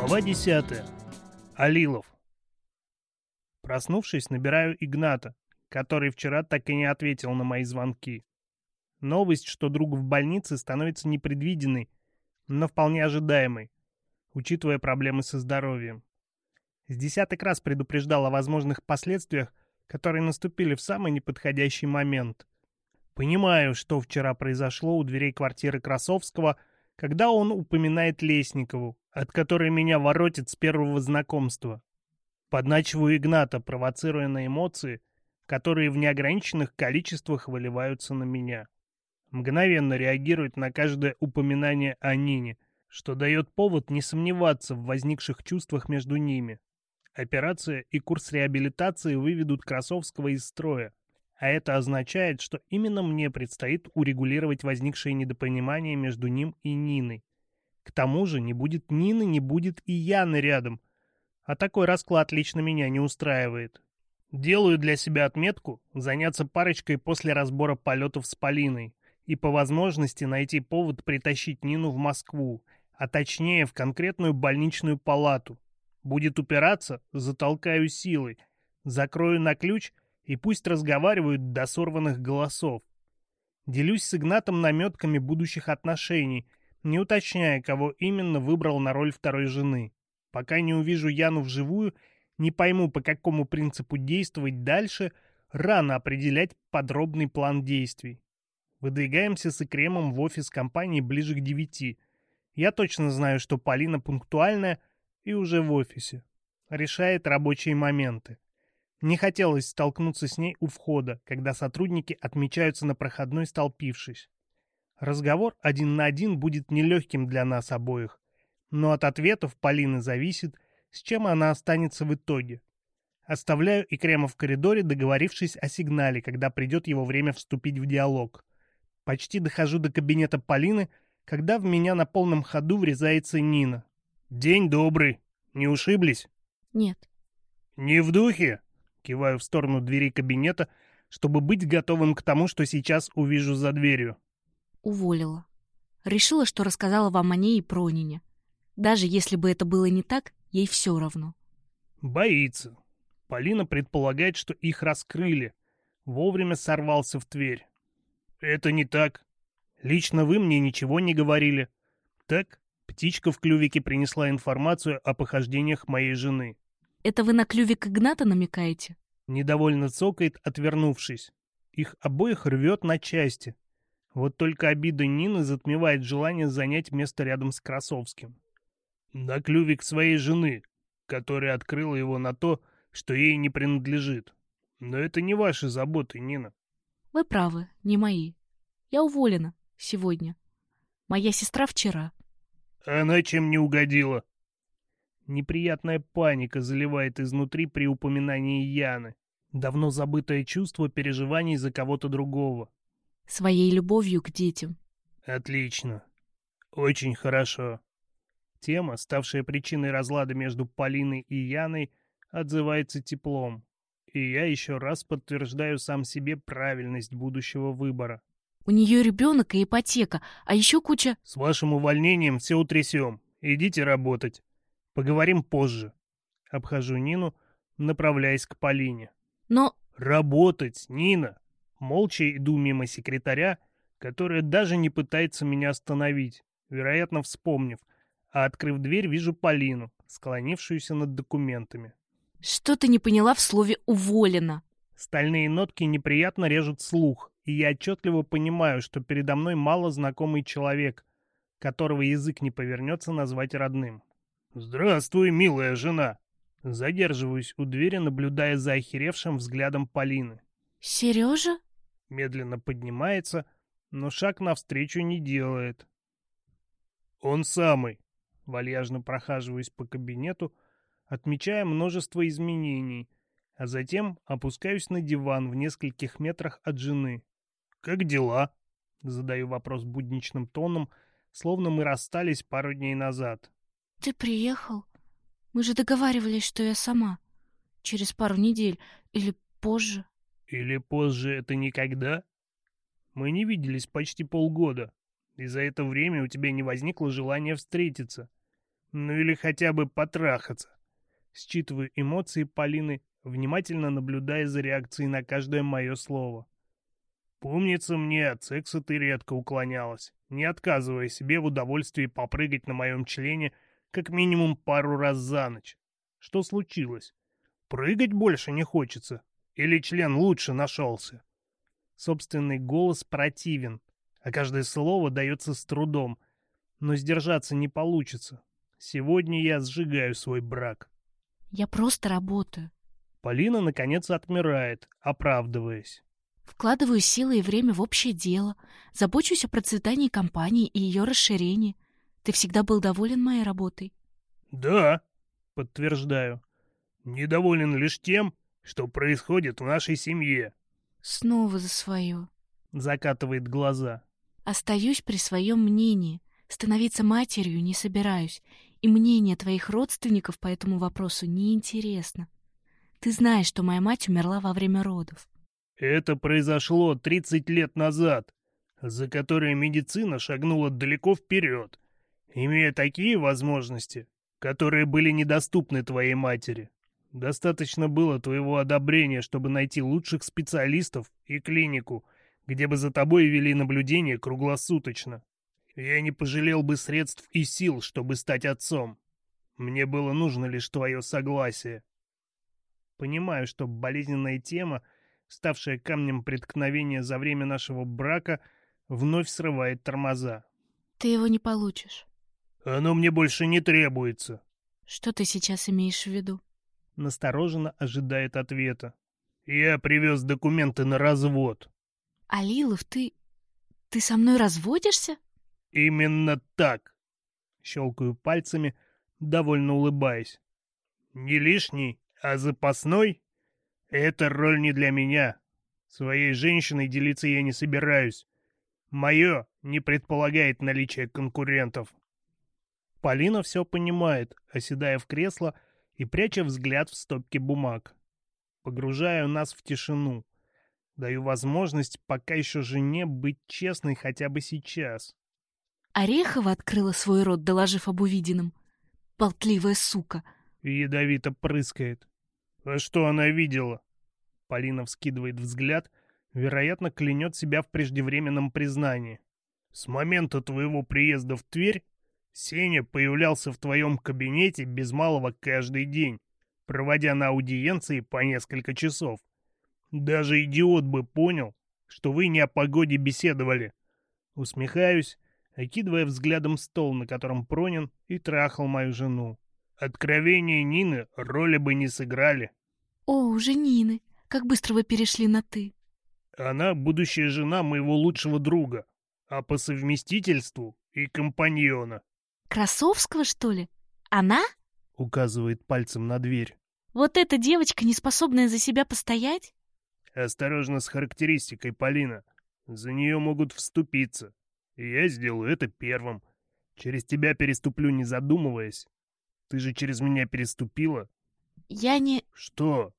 Глава 10. Алилов. Проснувшись, набираю Игната, который вчера так и не ответил на мои звонки. Новость, что друг в больнице, становится непредвиденной, но вполне ожидаемой, учитывая проблемы со здоровьем. С десяток раз предупреждал о возможных последствиях, которые наступили в самый неподходящий момент. Понимаю, что вчера произошло у дверей квартиры Красовского, когда он упоминает Лесникову, от которой меня воротит с первого знакомства. Подначиваю Игната, провоцируя на эмоции, которые в неограниченных количествах выливаются на меня. Мгновенно реагирует на каждое упоминание о Нине, что дает повод не сомневаться в возникших чувствах между ними. Операция и курс реабилитации выведут Красовского из строя, а это означает, что именно мне предстоит урегулировать возникшее недопонимание между ним и Ниной. К тому же не будет Нины, не будет и Яны рядом. А такой расклад лично меня не устраивает. Делаю для себя отметку заняться парочкой после разбора полетов с Полиной и по возможности найти повод притащить Нину в Москву, а точнее в конкретную больничную палату. Будет упираться, затолкаю силой, закрою на ключ и пусть разговаривают до сорванных голосов. Делюсь с Игнатом наметками будущих отношений – не уточняя, кого именно выбрал на роль второй жены. Пока не увижу Яну вживую, не пойму, по какому принципу действовать дальше, рано определять подробный план действий. Выдвигаемся с Икремом в офис компании ближе к девяти. Я точно знаю, что Полина пунктуальная и уже в офисе. Решает рабочие моменты. Не хотелось столкнуться с ней у входа, когда сотрудники отмечаются на проходной, столпившись. Разговор один на один будет нелегким для нас обоих, но от ответов Полины зависит, с чем она останется в итоге. Оставляю и Крема в коридоре, договорившись о сигнале, когда придет его время вступить в диалог. Почти дохожу до кабинета Полины, когда в меня на полном ходу врезается Нина. «День добрый. Не ушиблись?» «Нет». «Не в духе?» Киваю в сторону двери кабинета, чтобы быть готовым к тому, что сейчас увижу за дверью уволила. Решила, что рассказала вам о ней и про Пронине. Даже если бы это было не так, ей все равно. Боится. Полина предполагает, что их раскрыли. Вовремя сорвался в Тверь. Это не так. Лично вы мне ничего не говорили. Так, птичка в клювике принесла информацию о похождениях моей жены. Это вы на клювик Игната намекаете? Недовольно цокает, отвернувшись. Их обоих рвет на части. Вот только обида Нины затмевает желание занять место рядом с Красовским. На клювик своей жены, которая открыла его на то, что ей не принадлежит. Но это не ваши заботы, Нина. Вы правы, не мои. Я уволена сегодня. Моя сестра вчера. Она чем не угодила? Неприятная паника заливает изнутри при упоминании Яны. Давно забытое чувство переживаний за кого-то другого своей любовью к детям. Отлично. Очень хорошо. Тема, ставшая причиной разлада между Полиной и Яной, отзывается теплом. И я еще раз подтверждаю сам себе правильность будущего выбора. У нее ребенок и ипотека, а еще куча... С вашим увольнением все утрясем. Идите работать. Поговорим позже. Обхожу Нину, направляясь к Полине. Но... Работать, Нина! молча иду мимо секретаря, который даже не пытается меня остановить, вероятно, вспомнив, а открыв дверь, вижу Полину, склонившуюся над документами. «Что ты не поняла в слове «уволена»?» Стальные нотки неприятно режут слух, и я отчетливо понимаю, что передо мной мало знакомый человек, которого язык не повернется назвать родным. «Здравствуй, милая жена!» Задерживаюсь у двери, наблюдая за охеревшим взглядом Полины. «Сережа?» медленно поднимается, но шаг навстречу не делает. «Он самый!» — вальяжно прохаживаясь по кабинету, отмечая множество изменений, а затем опускаюсь на диван в нескольких метрах от жены. «Как дела?» — задаю вопрос будничным тоном, словно мы расстались пару дней назад. «Ты приехал? Мы же договаривались, что я сама. Через пару недель или позже». Или позже это никогда? Мы не виделись почти полгода, и за это время у тебя не возникло желания встретиться. Ну или хотя бы потрахаться. Считываю эмоции Полины, внимательно наблюдая за реакцией на каждое мое слово. Помнится мне, от секса ты редко уклонялась, не отказывая себе в удовольствии попрыгать на моем члене как минимум пару раз за ночь. Что случилось? Прыгать больше не хочется. Или член лучше нашелся?» Собственный голос противен, а каждое слово дается с трудом, но сдержаться не получится. Сегодня я сжигаю свой брак. «Я просто работаю». Полина, наконец, отмирает, оправдываясь. «Вкладываю силы и время в общее дело, забочусь о процветании компании и ее расширении. Ты всегда был доволен моей работой?» «Да», — подтверждаю. «Недоволен лишь тем, что происходит в нашей семье?» Снова за свое. Закатывает глаза. «Остаюсь при своем мнении. Становиться матерью не собираюсь. И мнение твоих родственников по этому вопросу не интересно. Ты знаешь, что моя мать умерла во время родов». «Это произошло 30 лет назад, за которое медицина шагнула далеко вперед, имея такие возможности, которые были недоступны твоей матери. Достаточно было твоего одобрения, чтобы найти лучших специалистов и клинику, где бы за тобой вели наблюдение круглосуточно. Я не пожалел бы средств и сил, чтобы стать отцом. Мне было нужно лишь твое согласие. Понимаю, что болезненная тема, ставшая камнем преткновения за время нашего брака, вновь срывает тормоза. Ты его не получишь. Оно мне больше не требуется. Что ты сейчас имеешь в виду? настороженно ожидает ответа. «Я привез документы на развод». «Алилов, ты... ты со мной разводишься?» «Именно так!» Щелкаю пальцами, довольно улыбаясь. «Не лишний, а запасной? Эта роль не для меня. Своей женщиной делиться я не собираюсь. Мое не предполагает наличие конкурентов». Полина все понимает, оседая в кресло — и пряча взгляд в стопке бумаг. Погружаю нас в тишину. Даю возможность пока еще жене быть честной хотя бы сейчас. Орехова открыла свой рот, доложив об увиденном. Болтливая сука. Ядовито прыскает. А что она видела? Полина вскидывает взгляд, вероятно, клянет себя в преждевременном признании. С момента твоего приезда в Тверь Сеня появлялся в твоем кабинете без малого каждый день, проводя на аудиенции по несколько часов. Даже идиот бы понял, что вы не о погоде беседовали. Усмехаюсь, окидывая взглядом стол, на котором Пронин и трахал мою жену. Откровения Нины роли бы не сыграли. О, уже Нины, как быстро вы перешли на «ты». Она будущая жена моего лучшего друга, а по совместительству и компаньона. Красовского, что ли? Она?» — указывает пальцем на дверь. «Вот эта девочка, не способная за себя постоять?» «Осторожно с характеристикой, Полина. За нее могут вступиться. Я сделаю это первым. Через тебя переступлю, не задумываясь. Ты же через меня переступила». «Я не...» «Что?»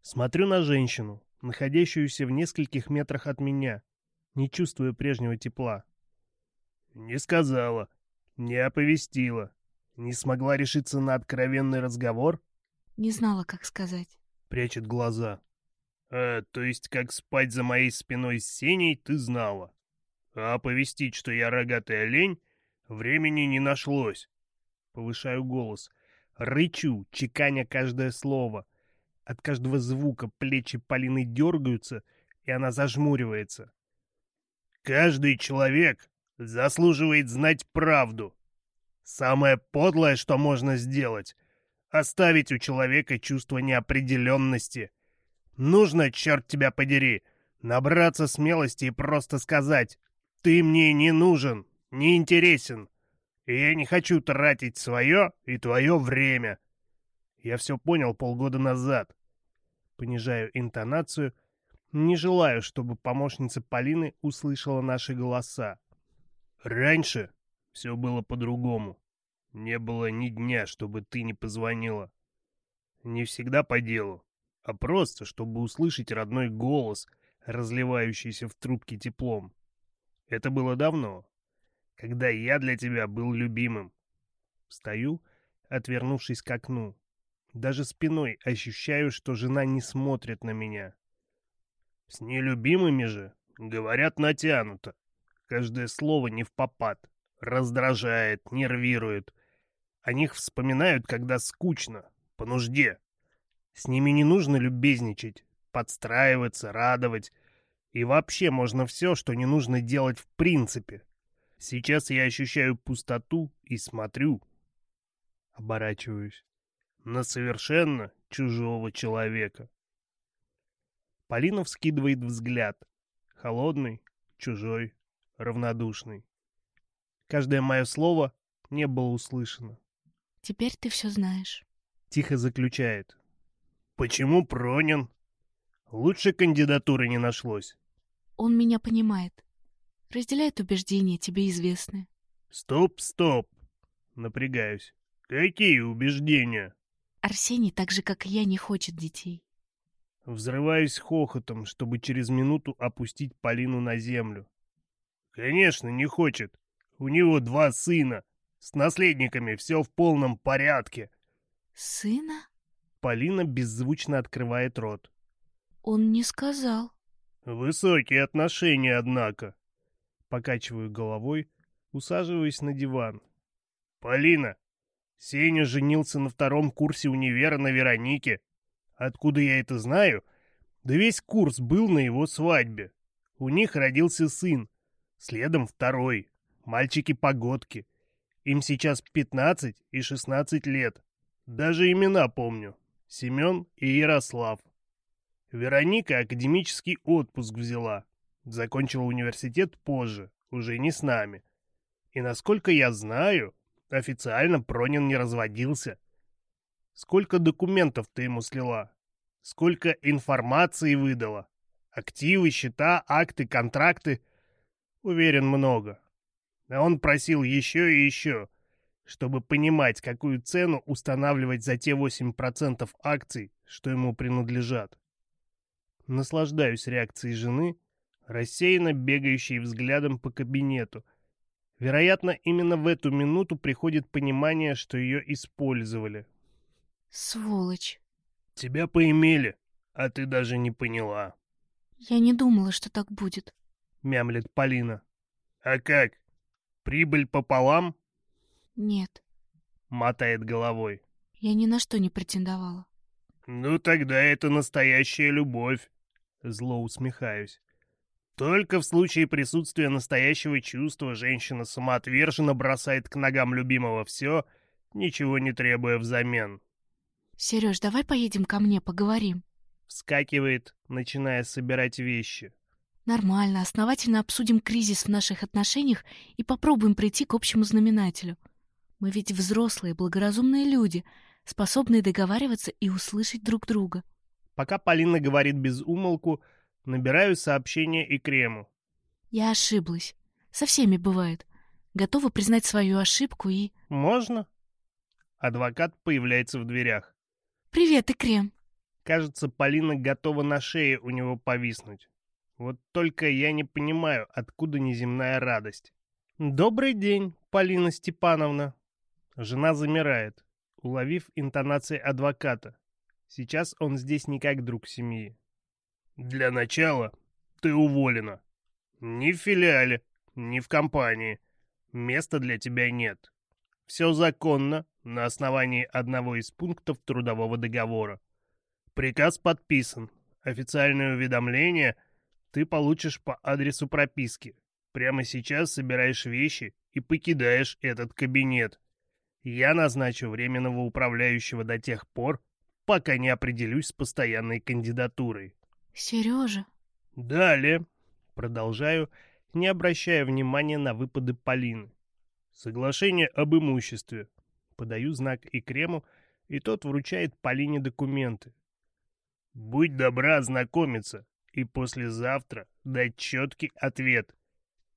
Смотрю на женщину, находящуюся в нескольких метрах от меня, не чувствую прежнего тепла. «Не сказала», не оповестила. Не смогла решиться на откровенный разговор? Не знала, как сказать. Прячет глаза. Э, то есть, как спать за моей спиной с Сеней, ты знала. А оповестить, что я рогатый олень, времени не нашлось. Повышаю голос. Рычу, чеканя каждое слово. От каждого звука плечи Полины дергаются, и она зажмуривается. Каждый человек заслуживает знать правду. Самое подлое, что можно сделать — оставить у человека чувство неопределенности. Нужно, черт тебя подери, набраться смелости и просто сказать «Ты мне не нужен, не интересен, и я не хочу тратить свое и твое время». Я все понял полгода назад. Понижаю интонацию, не желаю, чтобы помощница Полины услышала наши голоса. Раньше все было по-другому. Не было ни дня, чтобы ты не позвонила. Не всегда по делу, а просто, чтобы услышать родной голос, разливающийся в трубке теплом. Это было давно, когда я для тебя был любимым. Встаю, отвернувшись к окну. Даже спиной ощущаю, что жена не смотрит на меня. С нелюбимыми же, говорят, натянуто. Каждое слово не в попад. Раздражает, нервирует. О них вспоминают, когда скучно, по нужде. С ними не нужно любезничать, подстраиваться, радовать. И вообще можно все, что не нужно делать в принципе. Сейчас я ощущаю пустоту и смотрю. Оборачиваюсь. На совершенно чужого человека. Полина вскидывает взгляд. Холодный, чужой, равнодушный. Каждое мое слово не было услышано. «Теперь ты все знаешь», — тихо заключает. «Почему Пронин? Лучшей кандидатуры не нашлось». «Он меня понимает. Разделяет убеждения, тебе известны». «Стоп, стоп!» — напрягаюсь. «Какие убеждения?» «Арсений так же, как и я, не хочет детей». Взрываюсь хохотом, чтобы через минуту опустить Полину на землю. Конечно, не хочет. У него два сына. С наследниками все в полном порядке. Сына? Полина беззвучно открывает рот. Он не сказал. Высокие отношения, однако. Покачиваю головой, усаживаясь на диван. Полина, Сеня женился на втором курсе универа на Веронике. Откуда я это знаю? Да весь курс был на его свадьбе. У них родился сын, следом второй, мальчики-погодки. Им сейчас 15 и 16 лет. Даже имена помню. Семен и Ярослав. Вероника академический отпуск взяла. Закончила университет позже, уже не с нами. И насколько я знаю, официально Пронин не разводился. Сколько документов ты ему слила? Сколько информации выдала? Активы, счета, акты, контракты — Уверен, много. А он просил еще и еще, чтобы понимать, какую цену устанавливать за те 8% акций, что ему принадлежат. Наслаждаюсь реакцией жены, рассеянно бегающей взглядом по кабинету. Вероятно, именно в эту минуту приходит понимание, что ее использовали. «Сволочь!» «Тебя поимели, а ты даже не поняла». «Я не думала, что так будет». — мямлет Полина. «А как? Прибыль пополам?» «Нет», — мотает головой. «Я ни на что не претендовала». «Ну тогда это настоящая любовь», — зло усмехаюсь. Только в случае присутствия настоящего чувства женщина самоотверженно бросает к ногам любимого все, ничего не требуя взамен. «Сереж, давай поедем ко мне, поговорим». Вскакивает, начиная собирать вещи. Нормально, основательно обсудим кризис в наших отношениях и попробуем прийти к общему знаменателю. Мы ведь взрослые, благоразумные люди, способные договариваться и услышать друг друга. Пока Полина говорит без умолку, набираю сообщение и крему. Я ошиблась. Со всеми бывает. Готова признать свою ошибку и... Можно? Адвокат появляется в дверях. Привет, и крем. Кажется, Полина готова на шее у него повиснуть. Вот только я не понимаю, откуда неземная радость. «Добрый день, Полина Степановна!» Жена замирает, уловив интонации адвоката. Сейчас он здесь не как друг семьи. «Для начала ты уволена. Ни в филиале, ни в компании. Места для тебя нет. Все законно, на основании одного из пунктов трудового договора. Приказ подписан. Официальное уведомление — ты получишь по адресу прописки. Прямо сейчас собираешь вещи и покидаешь этот кабинет. Я назначу временного управляющего до тех пор, пока не определюсь с постоянной кандидатурой. Сережа. Далее. Продолжаю, не обращая внимания на выпады Полины. Соглашение об имуществе. Подаю знак и крему, и тот вручает Полине документы. «Будь добра знакомиться и послезавтра дать четкий ответ.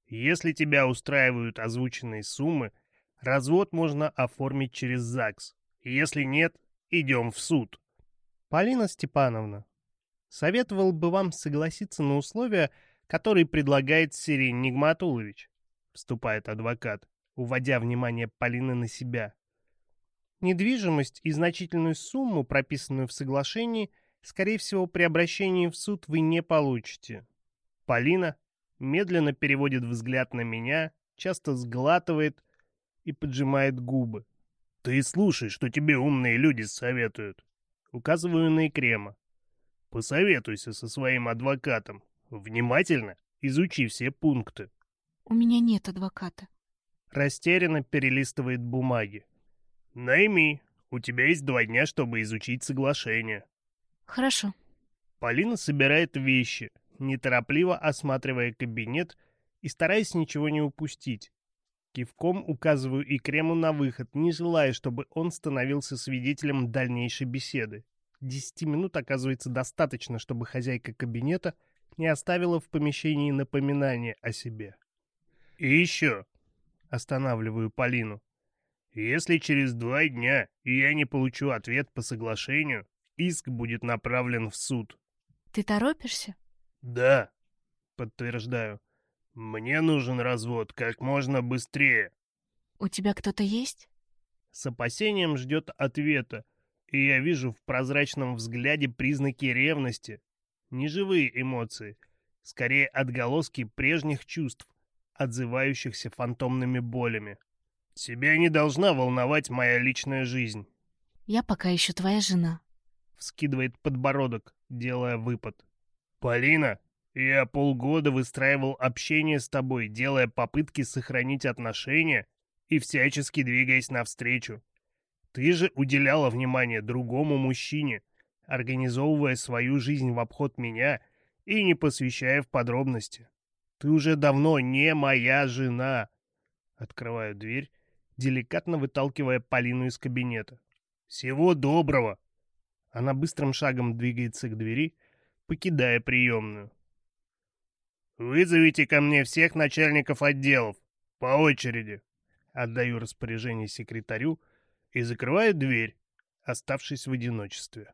Если тебя устраивают озвученные суммы, развод можно оформить через ЗАГС. Если нет, идем в суд. Полина Степановна, советовал бы вам согласиться на условия, которые предлагает Сирин Нигматулович, вступает адвокат, уводя внимание Полины на себя. Недвижимость и значительную сумму, прописанную в соглашении – Скорее всего, при обращении в суд вы не получите. Полина медленно переводит взгляд на меня, часто сглатывает и поджимает губы. Ты слушай, что тебе умные люди советуют. Указываю на Крема. Посоветуйся со своим адвокатом. Внимательно изучи все пункты. У меня нет адвоката. Растерянно перелистывает бумаги. Найми, у тебя есть два дня, чтобы изучить соглашение. Хорошо. Полина собирает вещи, неторопливо осматривая кабинет и стараясь ничего не упустить. Кивком указываю и Крему на выход, не желая, чтобы он становился свидетелем дальнейшей беседы. Десяти минут оказывается достаточно, чтобы хозяйка кабинета не оставила в помещении напоминание о себе. «И еще!» — останавливаю Полину. «Если через два дня я не получу ответ по соглашению, иск будет направлен в суд. Ты торопишься? Да, подтверждаю. Мне нужен развод как можно быстрее. У тебя кто-то есть? С опасением ждет ответа, и я вижу в прозрачном взгляде признаки ревности. Неживые эмоции, скорее отголоски прежних чувств, отзывающихся фантомными болями. Тебя не должна волновать моя личная жизнь. Я пока еще твоя жена скидывает подбородок, делая выпад. «Полина, я полгода выстраивал общение с тобой, делая попытки сохранить отношения и всячески двигаясь навстречу. Ты же уделяла внимание другому мужчине, организовывая свою жизнь в обход меня и не посвящая в подробности. Ты уже давно не моя жена!» Открываю дверь, деликатно выталкивая Полину из кабинета. «Всего доброго!» Она быстрым шагом двигается к двери, покидая приемную. «Вызовите ко мне всех начальников отделов. По очереди!» Отдаю распоряжение секретарю и закрываю дверь, оставшись в одиночестве.